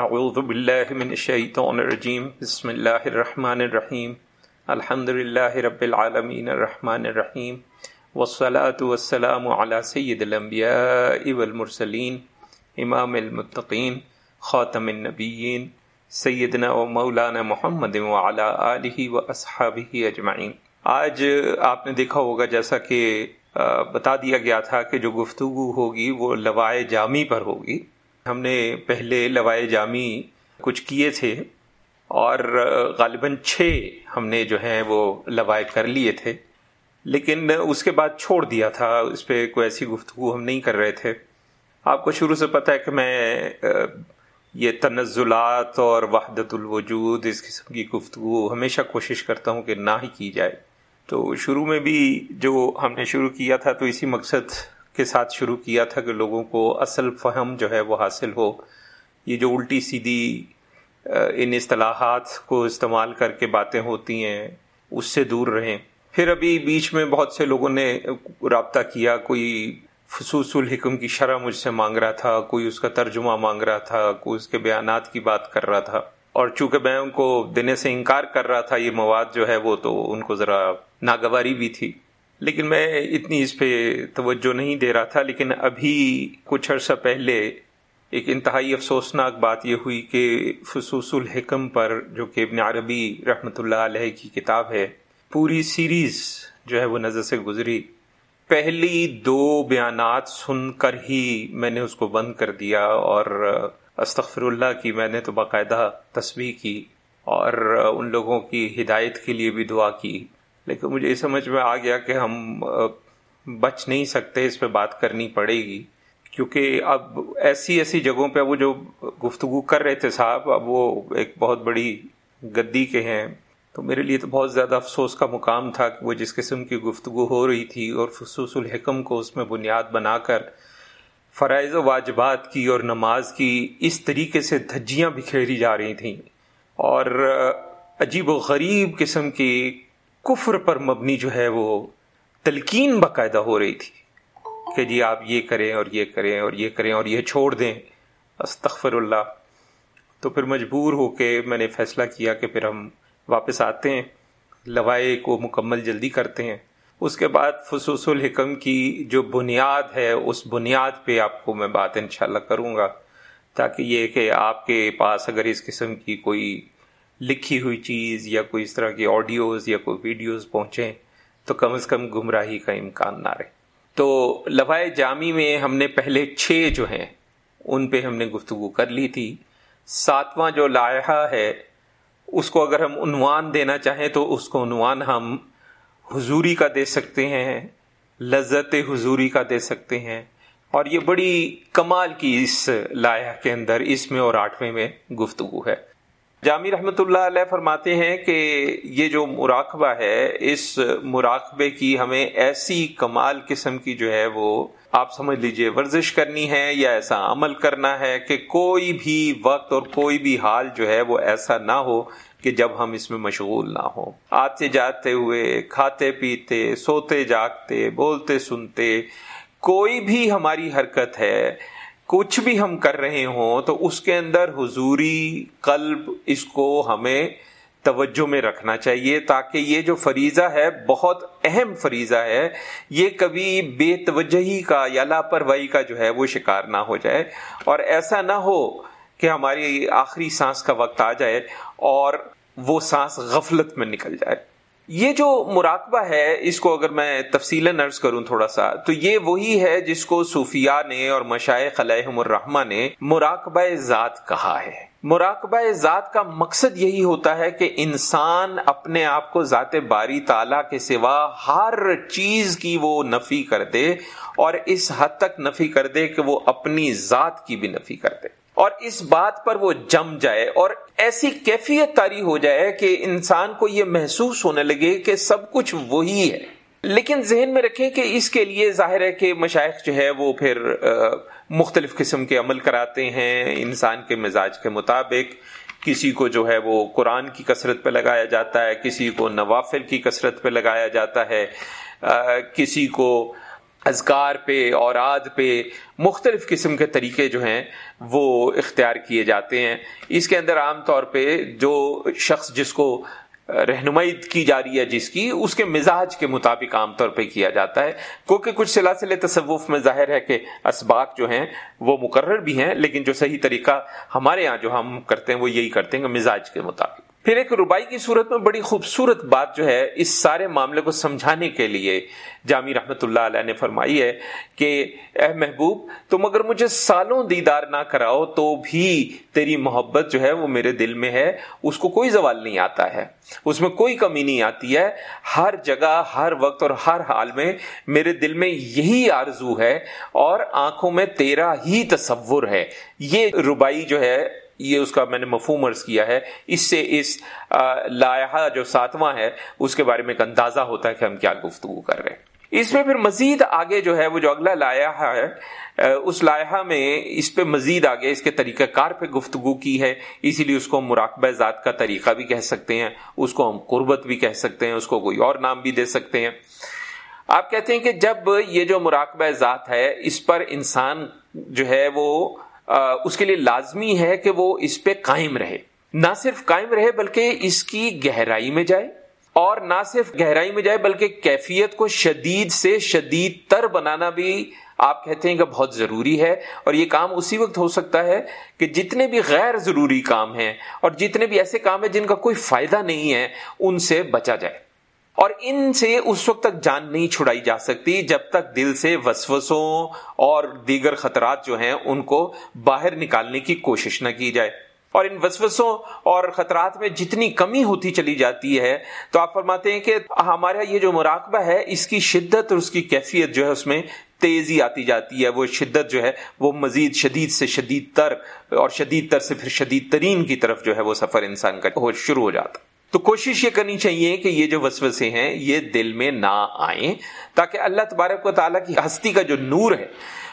اعوذ باللہ من الشیطان الرجیم بسم اللہ الرحمن الرحیم الحمد للہ رب العالمین الرحمن الرحیم والصلاة والسلام على سید الانبیاء والمرسلین امام المتقین خاتم النبیین سیدنا و مولانا محمد وعلى آلہ و اصحابہ اجمعین آج آپ نے دیکھا ہوگا جیسا کہ بتا دیا گیا تھا کہ جو گفتگو ہوگی وہ لوائے جامی پر ہوگی۔ ہم نے پہلے لوائے جامی کچھ کیے تھے اور غالباً چھ ہم نے جو ہیں وہ لوائے کر لیے تھے، لیکن اس کے بعد چھوڑ دیا تھا، اس پہ کوئی ایسی گفتگو ہم نہیں کر رہے تھے۔ آپ کو شروع سے پتہ ہے کہ میں یہ تنزلات اور وحدت الوجود، اس قسم کی گفتگو ہمیشہ کوشش کرتا ہوں کہ نہ ہی کی جائے۔ تو شروع میں بھی جو ہم نے شروع کیا تھا تو اسی مقصد کے ساتھ شروع کیا تھا کہ لوگوں کو اصل فہم جو ہے وہ حاصل ہو۔ یہ جو الٹی سیدھی ان اصطلاحات کو استعمال کر کے باتیں ہوتی ہیں، اس سے دور رہیں۔ پھر ابھی بیچ میں بہت سے لوگوں نے رابطہ کیا، کوئی فصوص الحکم کی شرح مجھ سے مانگ رہا تھا، کوئی اس کا ترجمہ مانگ رہا تھا، کوئی اس کے بیانات کی بات کر رہا تھا۔ اور چونکہ میں ان کو دینے سے انکار کر رہا تھا، یہ مواد جو ہے وہ تو ان کو ذرا ناگواری بھی تھی۔ لیکن میں اتنی اس پہ توجہ نہیں دے رہا تھا، لیکن ابھی کچھ عرصہ پہلے ایک انتہائی افسوسناک بات یہ ہوئی کہ فصوص الحکم پر جو کہ ابن عربی رحمۃ اللہ علیہ کی کتاب ہے، پوری سیریز جو ہے وہ نظر سے گزری۔ پہلی دو بیانات سن کر ہی میں نے اس کو بند کر دیا اور استغفر اللہ کی میں نے تو باقاعدہ تصویر کی اور ان لوگوں کی ہدایت کے لیے بھی دعا کی۔ لیکن مجھے یہ سمجھ میں آ گیا کہ ہم بچ نہیں سکتے، اس پہ بات کرنی پڑے گی۔ کیونکہ اب ایسی ایسی جگہوں پہ وہ جو گفتگو کر رہے تھے صاحب، اب وہ ایک بہت بڑی گدی کے ہیں۔ تو میرے لیے تو بہت زیادہ افسوس کا مقام تھا کہ وہ جس قسم کی گفتگو ہو رہی تھی اور خصوص الحکم کو اس میں بنیاد بنا کر فرائض و واجبات کی اور نماز کی اس طریقے سے دھجیاں بکھیری جا رہی تھیں۔ اور عجیب و غریب قسم کی کفر پر مبنی جو ہے وہ تلقین باقاعدہ ہو رہی تھی کہ جی آپ یہ کریں اور یہ کریں اور یہ کریں اور یہ چھوڑ دیں، استغفر اللہ۔ تو پھر مجبور ہو کے میں نے فیصلہ کیا کہ پھر ہم واپس آتے ہیں، لوائے کو مکمل جلدی کرتے ہیں۔ اس کے بعد فصوص الحکم کی جو بنیاد ہے، اس بنیاد پہ آپ کو میں بات انشاءاللہ کروں گا، تاکہ یہ کہ آپ کے پاس اگر اس قسم کی کوئی لکھی ہوئی چیز یا کوئی اس طرح کی آڈیوز یا کوئی ویڈیوز پہنچیں تو کم از کم گمراہی کا امکان نہ رہے۔ تو لوائے جامی میں ہم نے پہلے چھ جو ہیں، ان پہ ہم نے گفتگو کر لی تھی۔ ساتواں جو لائحہ ہے، اس کو اگر ہم عنوان دینا چاہیں تو اس کو عنوان ہم حضوری کا دے سکتے ہیں، لذت حضوری کا دے سکتے ہیں۔ اور یہ بڑی کمال کی اس لائحہ کے اندر، اس میں اور آٹھویں میں گفتگو ہے۔ جامی رحمۃ اللہ علیہ فرماتے ہیں کہ یہ جو مراقبہ ہے، اس مراقبے کی ہمیں ایسی کمال قسم کی جو ہے وہ آپ سمجھ لیجیے ورزش کرنی ہے یا ایسا عمل کرنا ہے کہ کوئی بھی وقت اور کوئی بھی حال جو ہے وہ ایسا نہ ہو کہ جب ہم اس میں مشغول نہ ہوں۔ آتے جاتے ہوئے، کھاتے پیتے، سوتے جاگتے، بولتے سنتے، کوئی بھی ہماری حرکت ہے کچھ بھی ہم کر رہے ہوں تو اس کے اندر حضوری قلب اس کو ہمیں توجہ میں رکھنا چاہیے تاکہ یہ جو فریضہ ہے بہت اہم فریضہ ہے، یہ کبھی بے توجہی کا یا لاپرواہی کا جو ہے وہ شکار نہ ہو جائے۔ اور ایسا نہ ہو کہ ہماری آخری سانس کا وقت آ جائے اور وہ سانس غفلت میں نکل جائے۔ یہ جو مراقبہ ہے، اس کو اگر میں تفصیل نرس کروں تھوڑا سا، تو یہ وہی ہے جس کو صوفیاء نے اور مشائق علیہم الرحمہ نے مراقبہ ذات کہا ہے۔ مراقبہ ذات کا مقصد یہی ہوتا ہے کہ انسان اپنے آپ کو ذات باری تعالی کے سوا ہر چیز کی وہ نفی کر دے اور اس حد تک نفی کر دے کہ وہ اپنی ذات کی بھی نفی کر دے۔ اور اس بات پر وہ جم جائے اور ایسی کیفیت تاری ہو جائے کہ انسان کو یہ محسوس ہونے لگے کہ سب کچھ وہی ہے۔ لیکن ذہن میں رکھیں کہ اس کے لیے ظاہر ہے کہ مشائق جو ہے وہ پھر مختلف قسم کے عمل کراتے ہیں۔ انسان کے مزاج کے مطابق کسی کو جو ہے وہ قرآن کی کثرت پہ لگایا جاتا ہے، کسی کو نوافل کی کثرت پہ لگایا جاتا ہے کسی کو اذکار پہ اوراد پہ مختلف قسم کے طریقے جو ہیں وہ اختیار کیے جاتے ہیں۔ اس کے اندر عام طور پہ جو شخص جس کو رہنمائی کی جا رہی ہے جس کی، اس کے مزاج کے مطابق عام طور پہ کیا جاتا ہے۔ کیونکہ کچھ سلاسل تصوف میں ظاہر ہے کہ اسباق جو ہیں وہ مقرر بھی ہیں، لیکن جو صحیح طریقہ ہمارے یہاں جو ہم کرتے ہیں وہ یہی کرتے ہیں کہ مزاج کے مطابق۔ پھر ایک ربائی کی صورت میں بڑی خوبصورت بات جو ہے، اس سارے معاملے کو سمجھانے کے لیے جامی رحمت اللہ علیہ نے فرمائی ہے کہ، اے محبوب، تم اگر مجھے سالوں دیدار نہ کراؤ تو بھی تیری محبت جو ہے وہ میرے دل میں ہے، اس کو کوئی زوال نہیں آتا ہے۔ اس میں کوئی کمی نہیں آتی ہے۔ ہر جگہ، ہر وقت اور ہر حال میں میرے دل میں یہی آرزو ہے اور آنکھوں میں تیرا ہی تصور ہے۔ یہ ربائی جو ہے یہ اس کا میں نے مفہوم عرض کیا ہے۔ اس سے اس لائحہ جو ساتواں ہے، اس کے بارے میں ایک اندازہ ہوتا ہے کہ ہم کیا گفتگو کر رہے ہیں۔ اس میں پھر مزید آگے جو ہے، وہ جو اگلا لائحہ ہے اس لائحہ میں اس پہ مزید آگے اس کے طریقہ کار پہ گفتگو کی ہے۔ اسی لیے اس کو ہم مراقبہ ذات کا طریقہ بھی کہہ سکتے ہیں۔ اس کو ہم قربت بھی کہہ سکتے ہیں۔ اس کو کوئی اور نام بھی دے سکتے ہیں۔ آپ کہتے ہیں کہ جب یہ جو مراقبہ ذات ہے، اس پر انسان جو ہے، وہ اس کے لیے لازمی ہے کہ وہ اس پہ قائم رہے۔ نہ صرف قائم رہے بلکہ اس کی گہرائی میں جائے۔ اور نہ صرف گہرائی میں جائے بلکہ کیفیت کو شدید سے شدید تر بنانا بھی آپ کہتے ہیں کہ بہت ضروری ہے۔ اور یہ کام اسی وقت ہو سکتا ہے کہ جتنے بھی غیر ضروری کام ہیں اور جتنے بھی ایسے کام ہیں جن کا کوئی فائدہ نہیں ہے، ان سے بچا جائے۔ اور ان سے اس وقت تک جان نہیں چھڑائی جا سکتی جب تک دل سے وسوسوں اور دیگر خطرات جو ہیں ان کو باہر نکالنے کی کوشش نہ کی جائے۔ اور ان وسوسوں اور خطرات میں جتنی کمی ہوتی چلی جاتی ہے، تو آپ فرماتے ہیں کہ ہمارا یہ جو مراقبہ ہے، اس کی شدت اور اس کی کیفیت جو ہے اس میں تیزی آتی جاتی ہے۔ وہ شدت جو ہے، وہ مزید شدید سے شدید تر اور شدید تر سے پھر شدید ترین کی طرف جو ہے وہ سفر انسان کا شروع ہو جاتا۔ تو کوشش یہ کرنی چاہیے کہ یہ جو وسوسے ہیں، یہ دل میں نہ آئیں، تاکہ اللہ تبارک و تعالیٰ کی ہستی کا جو نور ہے،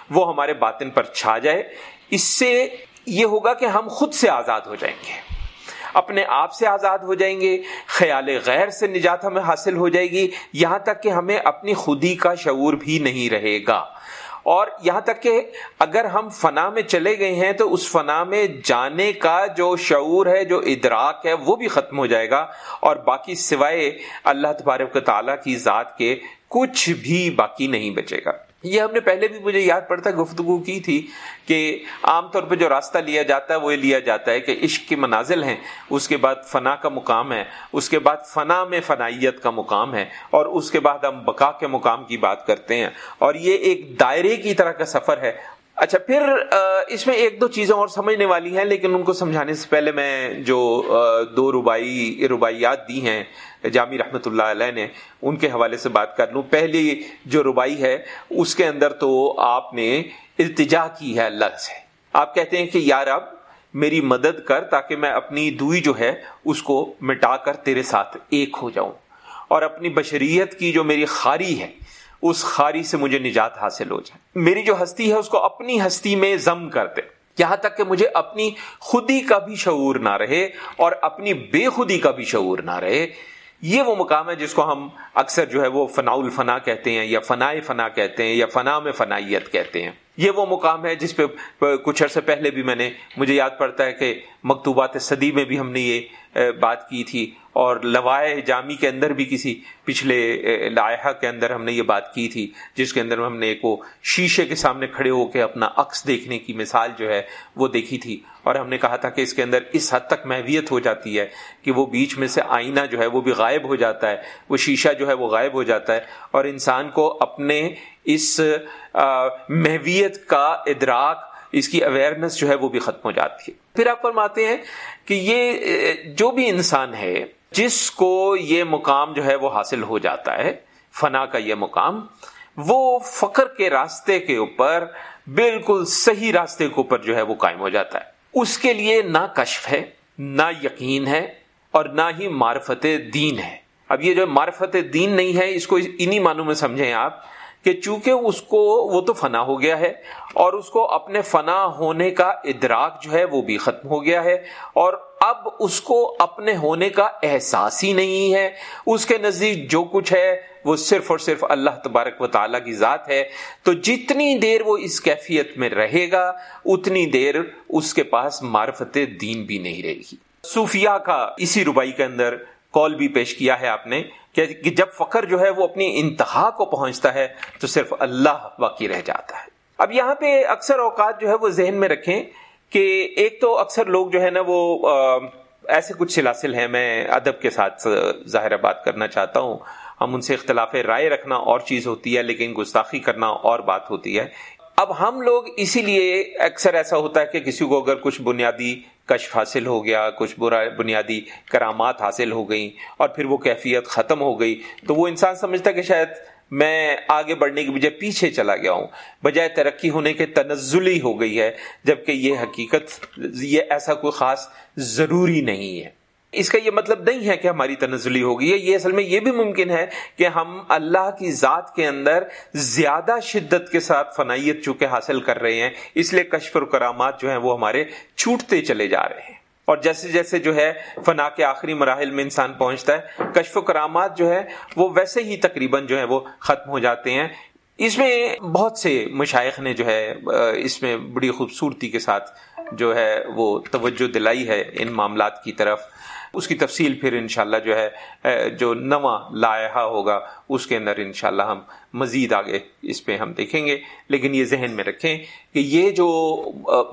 وہ ہمارے باطن پر چھا جائے۔ اس سے یہ ہوگا کہ ہم خود سے آزاد ہو جائیں گے۔ اپنے آپ سے آزاد ہو جائیں گے، خیال غیر سے نجات ہمیں حاصل ہو جائے گی۔ یہاں تک کہ ہمیں اپنی خودی کا شعور بھی نہیں رہے گا۔ اور یہاں تک کہ اگر ہم فنا میں چلے گئے ہیں تو اس فنا میں جانے کا جو شعور ہے، جو ادراک ہے، وہ بھی ختم ہو جائے گا۔ اور باقی سوائے اللہ تبارک تعالیٰ کی ذات کے کچھ بھی باقی نہیں بچے گا۔ یہ ہم نے پہلے بھی مجھے یاد پڑتا گفتگو کی تھی کہ عام طور پہ جو راستہ لیا جاتا ہے وہ لیا جاتا ہے کہ عشق کے منازل ہیں، اس کے بعد فنا کا مقام ہے، اس کے بعد فنا میں فنائیت کا مقام ہے اور اس کے بعد ہم بقا کے مقام کی بات کرتے ہیں۔ اور یہ ایک دائرے کی طرح کا سفر ہے۔ اچھا پھر اس میں ایک دو چیزیں اور سمجھنے والی ہیں، لیکن ان کو سمجھانے سے پہلے میں جو دو ربائی ربائیات دی ہیں، جامی رحمت اللہ علیہ نے، ان کے حوالے سے بات کر لوں۔ پہلی جو ربائی ہے، اس کے اندر تو آپ نے التجا کی ہے اللہ سے۔ آپ کہتے ہیں کہ یار اب میری مدد کر تاکہ میں اپنی دوئی جو ہے، اس کو مٹا کر تیرے ساتھ ایک ہو جاؤں۔ اور اپنی بشریت کی جو میری خاری ہے اس خاری سے مجھے نجات حاصل ہو جائے۔ میری جو ہستی ہے، اس کو اپنی ہستی میں ضم کر دے۔ یہاں تک کہ مجھے اپنی خودی کا بھی شعور نہ رہے اور اپنی بے خودی کا بھی شعور نہ رہے۔ یہ وہ مقام ہے جس کو ہم اکثر جو ہے وہ فنا الفنا کہتے ہیں، یا فنا فنا کہتے ہیں، یا فنا میں فنائیت کہتے ہیں۔ یہ وہ مقام ہے جس پہ کچھ عرصے پہلے بھی میں نے، مجھے یاد پڑتا ہے کہ مکتوبات صدی میں بھی ہم نے یہ بات کی تھی۔ اور لوائے جامی کے اندر بھی کسی پچھلے لائحہ کے اندر ہم نے یہ بات کی تھی، جس کے اندر ہم نے ایک وہ شیشے کے سامنے کھڑے ہو کے اپنا عکس دیکھنے کی مثال جو ہے وہ دیکھی تھی۔ اور ہم نے کہا تھا کہ اس کے اندر اس حد تک محویت ہو جاتی ہے کہ وہ بیچ میں سے آئینہ جو ہے وہ بھی غائب ہو جاتا ہے، وہ شیشہ جو ہے وہ غائب ہو جاتا ہے اور انسان کو اپنے اس محویت کا ادراک، اس کی اویئرنیس جو ہے وہ بھی ختم ہو جاتی ہے۔ پھر آپ فرماتے ہیں کہ یہ جو بھی انسان ہے، جس کو یہ مقام جو ہے وہ حاصل ہو جاتا ہے، فنا کا یہ مقام، وہ فقر کے راستے کے اوپر بالکل صحیح راستے کے اوپر جو ہے وہ قائم ہو جاتا ہے۔ اس کے لیے نہ کشف ہے، نہ یقین ہے اور نہ ہی معرفت دین ہے۔ اب یہ جو معرفت دین نہیں ہے، اس کو انہی معنوں میں سمجھیں آپ کہ چونکہ اس کو وہ تو فنا ہو گیا ہے اور اس کو اپنے فنا ہونے کا ادراک جو ہے وہ بھی ختم ہو گیا ہے اور اب اس کو اپنے ہونے کا احساس ہی نہیں ہے۔ اس کے نزدیک جو کچھ ہے وہ صرف اور صرف اللہ تبارک و تعالیٰ کی ذات ہے، تو جتنی دیر وہ اس کیفیت میں رہے گا، اتنی دیر اس کے پاس معرفت دین بھی نہیں رہے گی۔ صوفیہ کا اسی ربائی کے اندر کال بھی پیش کیا ہے آپ نے کہ جب فخر جو ہے وہ اپنی انتہا کو پہنچتا ہے، تو صرف اللہ باقی رہ جاتا ہے۔ اب یہاں پہ اکثر اوقات جو ہے وہ ذہن میں رکھیں کہ ایک تو اکثر لوگ جو ہے نا وہ ایسے کچھ سلاسل ہیں، میں ادب کے ساتھ ظاہر بات کرنا چاہتا ہوں۔ ہم ان سے اختلاف رائے رکھنا اور چیز ہوتی ہے، لیکن گستاخی کرنا اور بات ہوتی ہے۔ اب ہم لوگ اسی لیے اکثر ایسا ہوتا ہے کہ کسی کو اگر کچھ بنیادی کشف حاصل ہو گیا، کچھ برا بنیادی کرامات حاصل ہو گئیں اور پھر وہ کیفیت ختم ہو گئی، تو وہ انسان سمجھتا کہ شاید میں آگے بڑھنے کی بجائے پیچھے چلا گیا ہوں۔ بجائے ترقی ہونے کے تنزلی ہو گئی ہے، جبکہ یہ حقیقت، یہ ایسا کوئی خاص ضروری نہیں ہے۔ اس کا یہ مطلب نہیں ہے کہ ہماری تنزلی ہوگی یہ اصل میں یہ بھی ممکن ہے کہ ہم اللہ کی ذات کے اندر زیادہ شدت کے ساتھ فنائیت چونکہ حاصل کر رہے ہیں، اس لیے کشف و کرامات جو ہیں وہ ہمارے چھوٹتے چلے جا رہے ہیں۔ اور جیسے جیسے جو ہے فنا کے آخری مراحل میں انسان پہنچتا ہے، کشف و کرامات جو ہے وہ ویسے ہی تقریباً جو ہے وہ ختم ہو جاتے ہیں۔ اس میں بہت سے مشائق نے جو ہے، اس میں بڑی خوبصورتی کے ساتھ جو ہے وہ توجہ دلائی ہے ان معاملات کی طرف۔ اس کی تفصیل پھر انشاءاللہ جو ہے جو نواں لائحہ ہوگا، اس کے اندر انشاءاللہ ہم مزید آگے اس پہ ہم دیکھیں گے۔ لیکن یہ ذہن میں رکھیں کہ یہ جو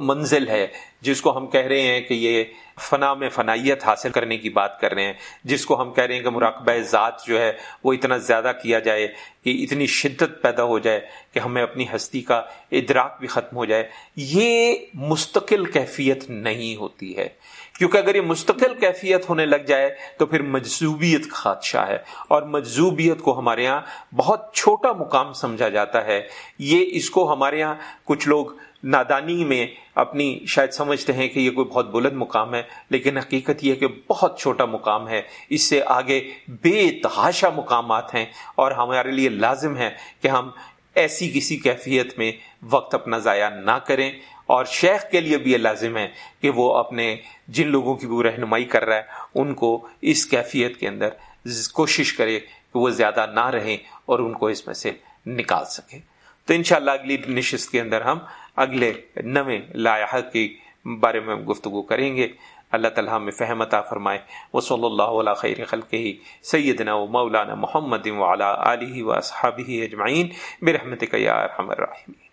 منزل ہے جس کو ہم کہہ رہے ہیں کہ یہ فنا میں فنائیت حاصل کرنے کی بات کر رہے ہیں، جس کو ہم کہہ رہے ہیں کہ مراقبہ ذات جو ہے وہ اتنا زیادہ کیا جائے کہ اتنی شدت پیدا ہو جائے کہ ہمیں اپنی ہستی کا ادراک بھی ختم ہو جائے، یہ مستقل کیفیت نہیں ہوتی ہے۔ کیونکہ اگر یہ مستقل کیفیت ہونے لگ جائے تو پھر مجزوبیت کا خدشہ ہے اور مجزوبیت کو ہمارے یہاں بہت چھوٹا مقام سمجھا جاتا ہے۔ یہ اس کو ہمارے یہاں کچھ لوگ نادانی میں اپنی شاید سمجھتے ہیں کہ یہ کوئی بہت بلند مقام ہے، لیکن حقیقت یہ کہ بہت چھوٹا مقام ہے۔ اس سے آگے بے تحاشا مقامات ہیں اور ہمارے لیے لازم ہے کہ ہم ایسی کسی کیفیت میں وقت اپنا ضائع نہ کریں۔ اور شیخ کے لیے بھی یہ لازم ہے کہ وہ اپنے جن لوگوں کی وہ رہنمائی کر رہا ہے، ان کو اس کیفیت کے اندر کوشش کرے کہ وہ زیادہ نہ رہیں اور ان کو اس میں سے نکال سکے تو انشاءاللہ اگلی نشست کے اندر ہم اگلے نویں لائحہ کے بارے میں گفتگو کریں گے۔ اللہ تعالیٰ ہمیں فہمتا فرمائے۔ وہ صلی اللہ علیہ خیر خلق ہی سیدنا و مولانا محمد و علیہ و اصحابہ اجمعین۔ برحمتک یا ارحم الراحمین۔